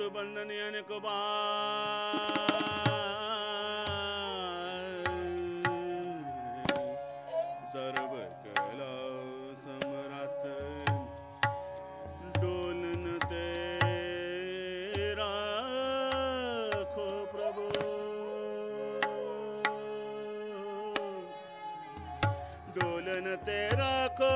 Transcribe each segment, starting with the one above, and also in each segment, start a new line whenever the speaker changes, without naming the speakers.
बंधन अनेक बार सर्व कला समरथ डोलन तेरा खो प्रभु। डोलन तेरा खो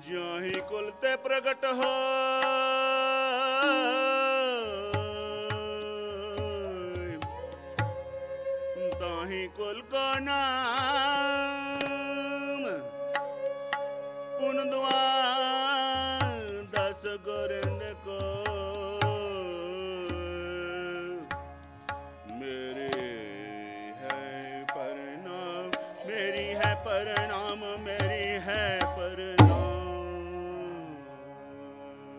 जाहि कुल ते प्रगट हो ताहि कुल का नाम? पुन दुआ दस गोरंड को। मेरे है परनाम, मेरी है परनाम, मेरी है परनाम।